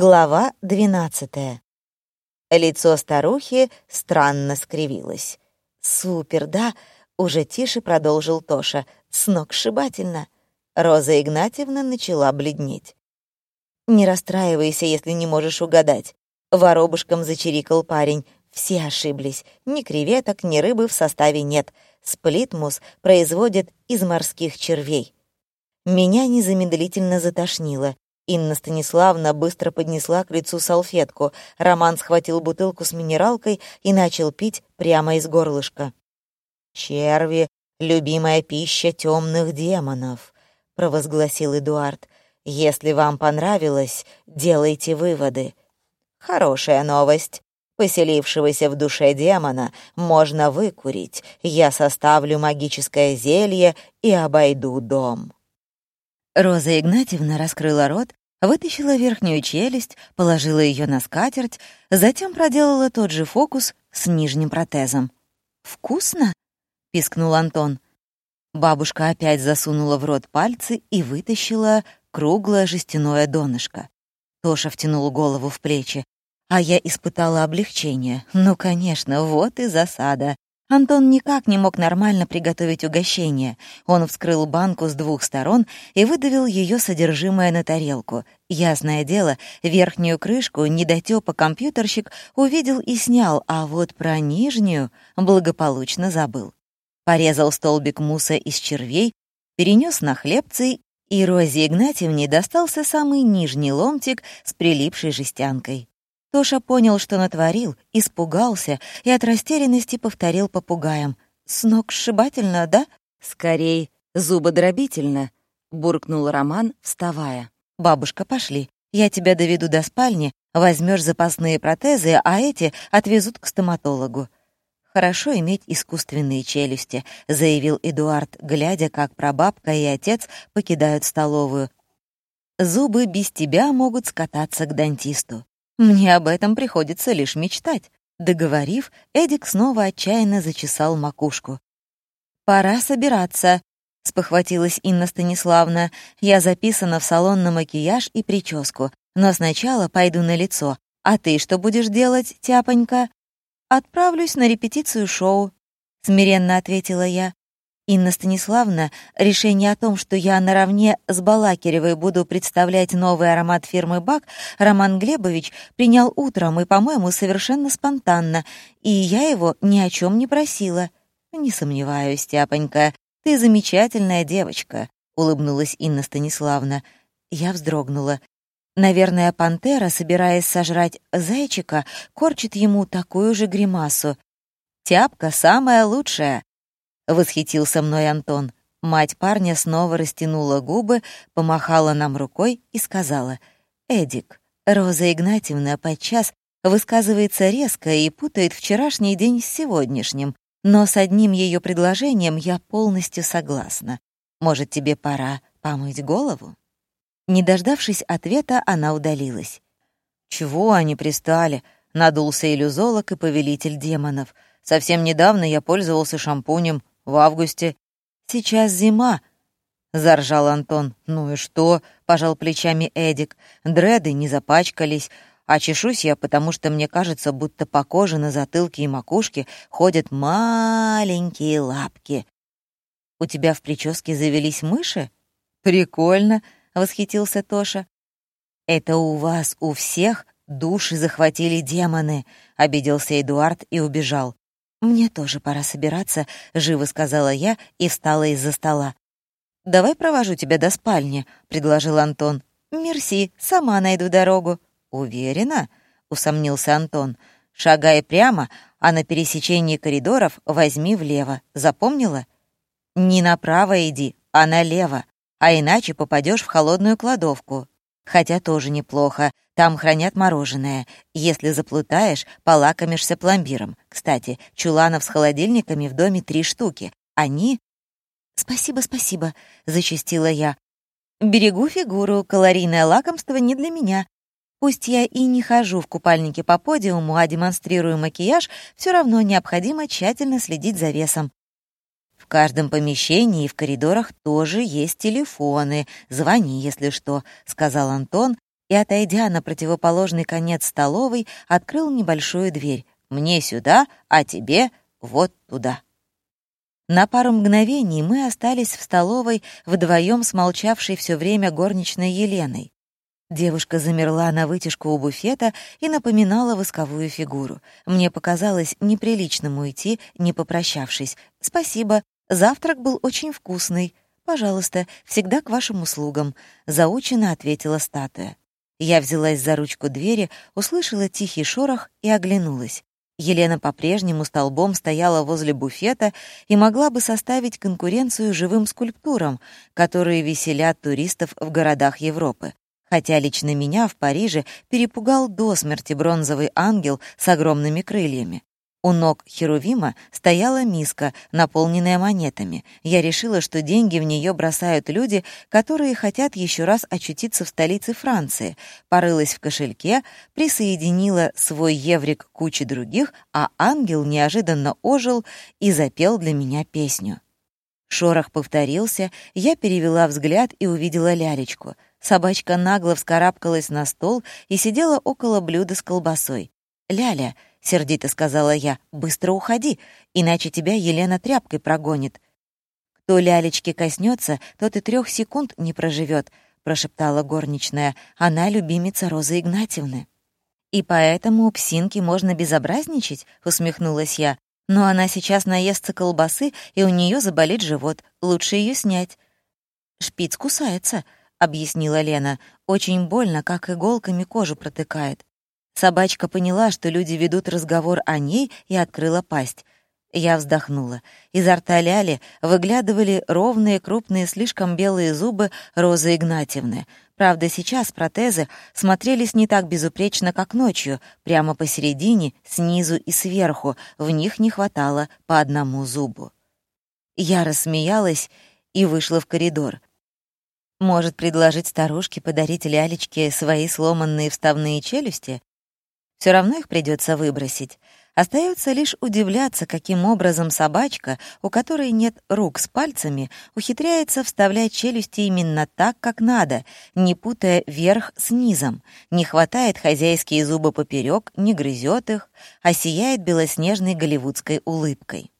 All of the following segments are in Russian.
Глава двенадцатая. Лицо старухи странно скривилось. «Супер, да?» — уже тише продолжил Тоша. «Сногсшибательно». Роза Игнатьевна начала бледнеть. «Не расстраивайся, если не можешь угадать». Воробушком зачирикал парень. Все ошиблись. Ни креветок, ни рыбы в составе нет. Сплитмус производят из морских червей. Меня незамедлительно затошнило. Инна Станиславна быстро поднесла к лицу салфетку. Роман схватил бутылку с минералкой и начал пить прямо из горлышка. «Черви — любимая пища темных демонов», — провозгласил Эдуард. «Если вам понравилось, делайте выводы. Хорошая новость. Поселившегося в душе демона можно выкурить. Я составлю магическое зелье и обойду дом». Роза Игнатьевна раскрыла рот, вытащила верхнюю челюсть, положила ее на скатерть, затем проделала тот же фокус с нижним протезом. «Вкусно?» — пискнул Антон. Бабушка опять засунула в рот пальцы и вытащила круглое жестяное донышко. Тоша втянул голову в плечи, а я испытала облегчение. Ну, конечно, вот и засада. Антон никак не мог нормально приготовить угощение. Он вскрыл банку с двух сторон и выдавил ее содержимое на тарелку. Ясное дело, верхнюю крышку недотёпа компьютерщик увидел и снял, а вот про нижнюю благополучно забыл. Порезал столбик муса из червей, перенес на хлебцы, и Розе Игнатьевне достался самый нижний ломтик с прилипшей жестянкой. Тоша понял, что натворил, испугался и от растерянности повторил попугаем. «Сногсшибательно, да?» «Скорей, зубодробительно», — буркнул Роман, вставая. «Бабушка, пошли. Я тебя доведу до спальни, возьмешь запасные протезы, а эти отвезут к стоматологу». «Хорошо иметь искусственные челюсти», — заявил Эдуард, глядя, как прабабка и отец покидают столовую. «Зубы без тебя могут скататься к дантисту». Мне об этом приходится лишь мечтать. Договорив, Эдик снова отчаянно зачесал макушку. «Пора собираться», — спохватилась Инна Станиславна. «Я записана в салон на макияж и прическу, но сначала пойду на лицо. А ты что будешь делать, тяпонька?» «Отправлюсь на репетицию шоу», — смиренно ответила я. Инна Станиславна, решение о том, что я наравне с Балакиревой буду представлять новый аромат фирмы «Бак», Роман Глебович принял утром и, по-моему, совершенно спонтанно, и я его ни о чем не просила. «Не сомневаюсь, Тяпонька, ты замечательная девочка», — улыбнулась Инна Станиславна. Я вздрогнула. Наверное, пантера, собираясь сожрать зайчика, корчит ему такую же гримасу. «Тяпка самая лучшая», Восхитился мной Антон. Мать парня снова растянула губы, помахала нам рукой и сказала, «Эдик, Роза Игнатьевна подчас высказывается резко и путает вчерашний день с сегодняшним, но с одним ее предложением я полностью согласна. Может, тебе пора помыть голову?» Не дождавшись ответа, она удалилась. «Чего они пристали?» — надулся иллюзолог и повелитель демонов. «Совсем недавно я пользовался шампунем в августе. Сейчас зима, — заржал Антон. «Ну и что?» — пожал плечами Эдик. «Дреды не запачкались, а чешусь я, потому что мне кажется, будто по коже на затылке и макушке ходят маленькие лапки. У тебя в прическе завелись мыши? Прикольно!» — восхитился Тоша. «Это у вас, у всех, души захватили демоны», — обиделся Эдуард и убежал. «Мне тоже пора собираться», — живо сказала я и встала из-за стола. «Давай провожу тебя до спальни», — предложил Антон. «Мерси, сама найду дорогу». «Уверена?» — усомнился Антон. «Шагай прямо, а на пересечении коридоров возьми влево. Запомнила?» «Не направо иди, а налево, а иначе попадешь в холодную кладовку. Хотя тоже неплохо, там хранят мороженое. Если заплутаешь, полакомишься пломбиром. Кстати, чуланов с холодильниками в доме три штуки. Они... «Спасибо, спасибо», — зачастила я. «Берегу фигуру, калорийное лакомство не для меня. Пусть я и не хожу в купальнике по подиуму, а демонстрирую макияж, все равно необходимо тщательно следить за весом. В каждом помещении и в коридорах тоже есть телефоны. Звони, если что», — сказал Антон и, отойдя на противоположный конец столовой, открыл небольшую дверь. «Мне сюда, а тебе вот туда». На пару мгновений мы остались в столовой вдвоем с молчавшей все время горничной Еленой. Девушка замерла на вытяжку у буфета и напоминала восковую фигуру. Мне показалось неприличным уйти, не попрощавшись. «Спасибо. Завтрак был очень вкусный. Пожалуйста, всегда к вашим услугам», — заучено ответила статуя. Я взялась за ручку двери, услышала тихий шорох и оглянулась. Елена по-прежнему столбом стояла возле буфета и могла бы составить конкуренцию живым скульптурам, которые веселят туристов в городах Европы хотя лично меня в Париже перепугал до смерти бронзовый ангел с огромными крыльями. У ног Херувима стояла миска, наполненная монетами. Я решила, что деньги в нее бросают люди, которые хотят еще раз очутиться в столице Франции. Порылась в кошельке, присоединила свой еврик к куче других, а ангел неожиданно ожил и запел для меня песню. Шорох повторился, я перевела взгляд и увидела лялечку — Собачка нагло вскарабкалась на стол и сидела около блюда с колбасой. «Ляля», — сердито сказала я, — «быстро уходи, иначе тебя Елена тряпкой прогонит». «Кто лялечки коснется, тот и трех секунд не проживет», — прошептала горничная. «Она любимица Розы Игнатьевны». «И поэтому у псинки можно безобразничать?» — усмехнулась я. «Но она сейчас наестся колбасы, и у нее заболит живот. Лучше ее снять». «Шпиц кусается», — объяснила Лена. «Очень больно, как иголками кожу протыкает». Собачка поняла, что люди ведут разговор о ней, и открыла пасть. Я вздохнула. Изо рта Ляли выглядывали ровные, крупные, слишком белые зубы Розы Игнатьевны. Правда, сейчас протезы смотрелись не так безупречно, как ночью, прямо посередине, снизу и сверху, в них не хватало по одному зубу. Я рассмеялась и вышла в коридор. Может предложить старушке подарить лялечке свои сломанные вставные челюсти? Все равно их придется выбросить. Остается лишь удивляться, каким образом собачка, у которой нет рук с пальцами, ухитряется вставлять челюсти именно так, как надо, не путая верх с низом, не хватает хозяйские зубы поперек, не грызет их, а сияет белоснежной голливудской улыбкой.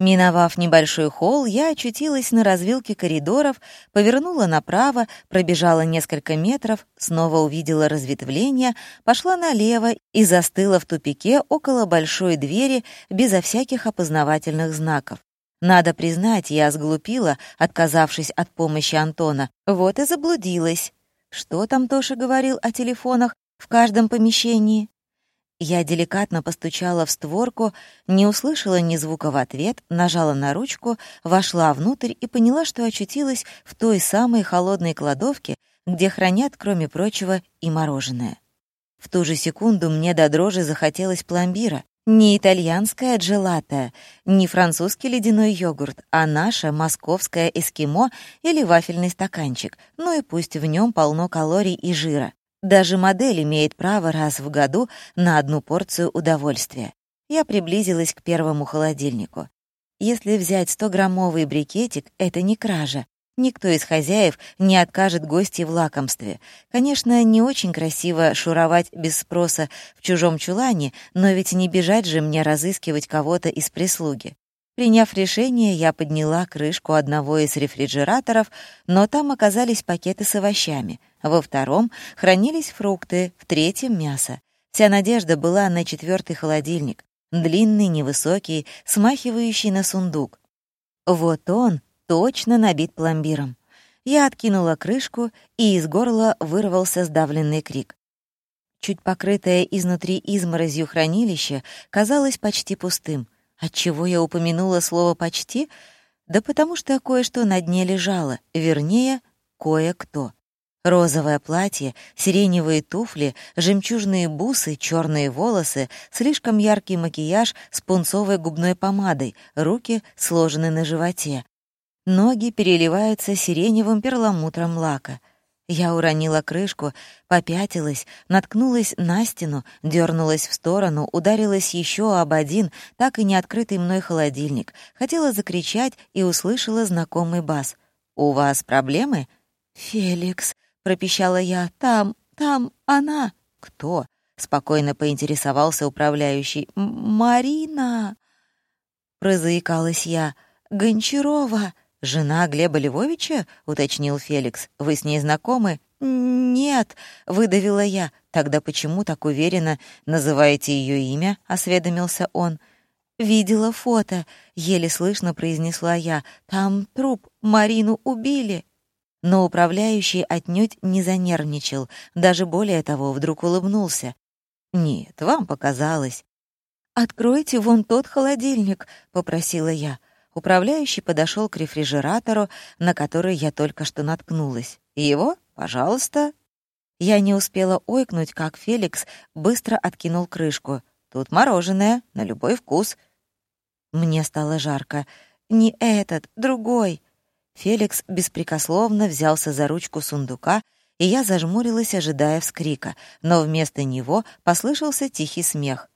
Миновав небольшой холл, я очутилась на развилке коридоров, повернула направо, пробежала несколько метров, снова увидела разветвление, пошла налево и застыла в тупике около большой двери безо всяких опознавательных знаков. Надо признать, я сглупила, отказавшись от помощи Антона. Вот и заблудилась. Что там Тоша говорил о телефонах в каждом помещении? Я деликатно постучала в створку, не услышала ни звука в ответ, нажала на ручку, вошла внутрь и поняла, что очутилась в той самой холодной кладовке, где хранят, кроме прочего, и мороженое. В ту же секунду мне до дрожи захотелось пломбира. Не итальянская джелата, не французский ледяной йогурт, а наша московская эскимо или вафельный стаканчик, ну и пусть в нем полно калорий и жира. Даже модель имеет право раз в году на одну порцию удовольствия. Я приблизилась к первому холодильнику. Если взять 100-граммовый брикетик, это не кража. Никто из хозяев не откажет гости в лакомстве. Конечно, не очень красиво шуровать без спроса в чужом чулане, но ведь не бежать же мне разыскивать кого-то из прислуги. Приняв решение, я подняла крышку одного из рефрижераторов, но там оказались пакеты с овощами. Во втором хранились фрукты, в третьем — мясо. Вся надежда была на четвертый холодильник. Длинный, невысокий, смахивающий на сундук. Вот он точно набит пломбиром. Я откинула крышку, и из горла вырвался сдавленный крик. Чуть покрытое изнутри изморозью хранилище казалось почти пустым — Отчего я упомянула слово «почти»? Да потому что кое-что на дне лежало, вернее, кое-кто. Розовое платье, сиреневые туфли, жемчужные бусы, черные волосы, слишком яркий макияж с пунцовой губной помадой, руки сложены на животе. Ноги переливаются сиреневым перламутром лака. Я уронила крышку, попятилась, наткнулась на стену, дернулась в сторону, ударилась еще об один, так и не открытый мной холодильник. Хотела закричать и услышала знакомый бас. «У вас проблемы?» «Феликс», — пропищала я, — «там Там она. Кто? Спокойно поинтересовался управляющий. Марина. Прозаикалась я. Гончарова. «Жена Глеба Львовича?» — уточнил Феликс. «Вы с ней знакомы?» «Нет», — выдавила я. «Тогда почему так уверенно называете ее имя?» — осведомился он. «Видела фото», — еле слышно произнесла я. «Там труп, Марину убили». Но управляющий отнюдь не занервничал, даже более того, вдруг улыбнулся. «Нет, вам показалось». «Откройте вон тот холодильник», — попросила я. Управляющий подошел к рефрижератору, на который я только что наткнулась. «Его? Пожалуйста». Я не успела ойкнуть, как Феликс быстро откинул крышку. «Тут мороженое, на любой вкус». Мне стало жарко. «Не этот, другой». Феликс беспрекословно взялся за ручку сундука, и я зажмурилась, ожидая вскрика, но вместо него послышался тихий смех.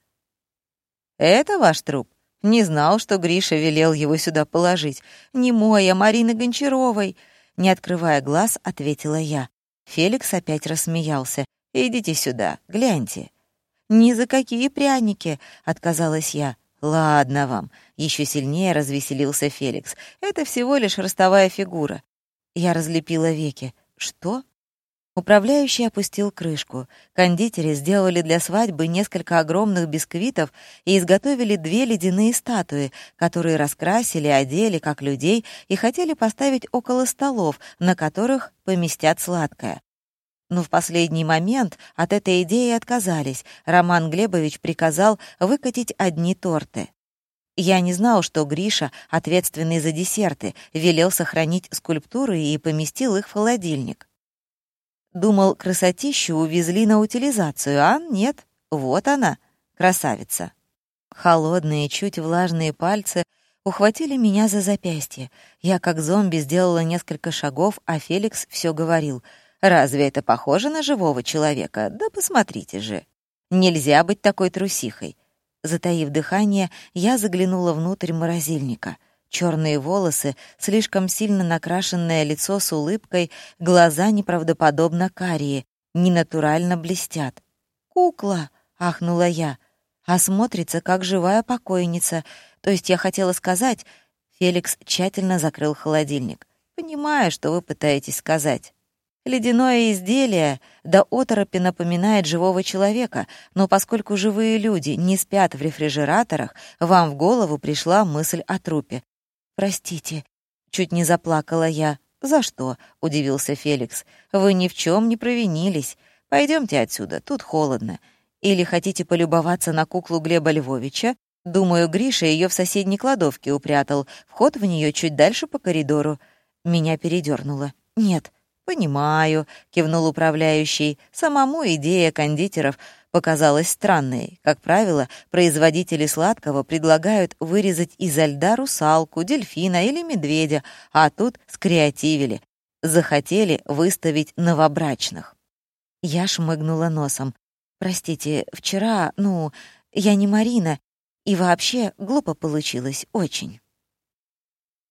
«Это ваш труп?» Не знал, что Гриша велел его сюда положить. Не мой, а Марины Гончаровой. Не открывая глаз, ответила я. Феликс опять рассмеялся. «Идите сюда, гляньте». «Ни за какие пряники!» — отказалась я. «Ладно вам», — еще сильнее развеселился Феликс. «Это всего лишь ростовая фигура». Я разлепила веки. «Что?» Управляющий опустил крышку. Кондитеры сделали для свадьбы несколько огромных бисквитов и изготовили две ледяные статуи, которые раскрасили, одели как людей и хотели поставить около столов, на которых поместят сладкое. Но в последний момент от этой идеи отказались. Роман Глебович приказал выкатить одни торты. Я не знал, что Гриша, ответственный за десерты, велел сохранить скульптуры и поместил их в холодильник. Думал, красотищу увезли на утилизацию, а нет, вот она, красавица. Холодные, чуть влажные пальцы ухватили меня за запястье. Я как зомби сделала несколько шагов, а Феликс все говорил. «Разве это похоже на живого человека? Да посмотрите же. Нельзя быть такой трусихой». Затаив дыхание, я заглянула внутрь морозильника. Черные волосы, слишком сильно накрашенное лицо с улыбкой, глаза неправдоподобно карие, ненатурально блестят. «Кукла!» — ахнула я. «А смотрится, как живая покойница. То есть я хотела сказать...» Феликс тщательно закрыл холодильник. «Понимаю, что вы пытаетесь сказать». Ледяное изделие до оторопи напоминает живого человека, но поскольку живые люди не спят в рефрижераторах, вам в голову пришла мысль о трупе. «Простите», — чуть не заплакала я. «За что?» — удивился Феликс. «Вы ни в чем не провинились. Пойдемте отсюда, тут холодно. Или хотите полюбоваться на куклу Глеба Львовича? Думаю, Гриша ее в соседней кладовке упрятал. Вход в нее чуть дальше по коридору». Меня передернуло. «Нет». «Понимаю», — кивнул управляющий. «Самому идея кондитеров показалась странной. Как правило, производители сладкого предлагают вырезать изо льда русалку, дельфина или медведя, а тут скреативили. Захотели выставить новобрачных. Я шмыгнула носом. «Простите, вчера, ну, я не Марина, и вообще глупо получилось очень».